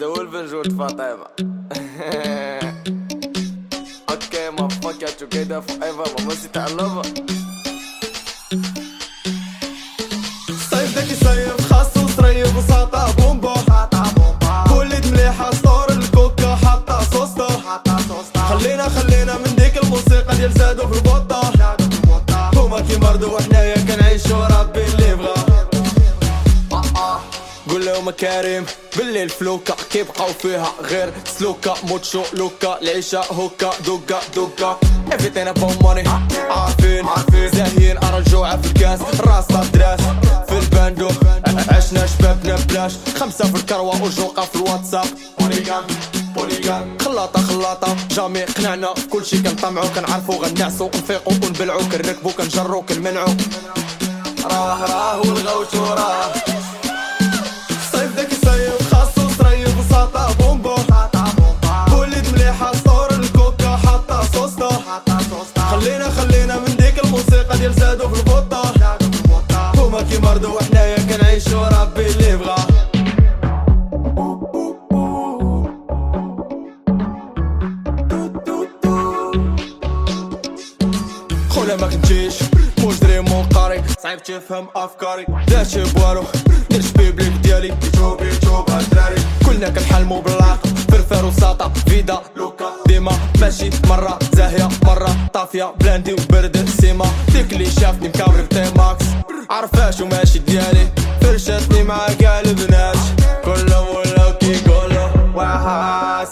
نجود فاطمة أوكي ما فاك يا together forever. Mamacita I love her. صيف ذاك صيف خاصو صريف وساطة بومبا. كوليت مليحة ستور الكوكا حاطة صوصتا خلينا خلينا من ديك الموسيقى ديال زادو في البوطة. هما كي مرضو وحنايا كنعيشو ربي اللي بغا قول لهم كريم. بالليل فلوكا كيبقاو فيها غير سلوكا؟ موتشو لوكا العيشة هوكا دوكا دوكا. Everything about money عارفين عارفين. زاهيين ارى الجوعة في الكاس. راسنا دراس في الباندو عشنا شبابنا بلاش خمسة في الكروة وجوقة في الواتساب. بوليغام بوليغام خلاطة خلاطة. جامي قنعنا في كل شي كنطمعو كنعرفو غنعسو. نفيقو ونبلعو كنركبو كنجرو كنمنعو. راه راه والغوت وراه خولا ما كنتيش. مجرم منقري صعيب تفهم أفكاري. داشي بوالو. دير شبيبليك ديالي. يجوب يجوب هالدراري كلنا كنحلمو بالعاق فرفر وساطة. فيدا لوكا ديما. ماشي مرة. زاهية مرة. طافية. بلاندي وبرد. سيما. ديك اللي شافني مكابري بتيماكس عرفاش وماشي.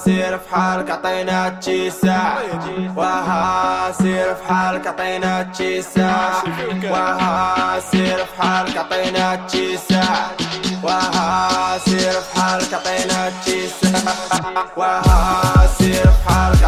سير في حالك عطينا تشيسع واها سير في حالك عطينا تشيسع واها سير في حالك عطينا تشيسع واها سير في حالك عطينا تشيسع واها سير في حالك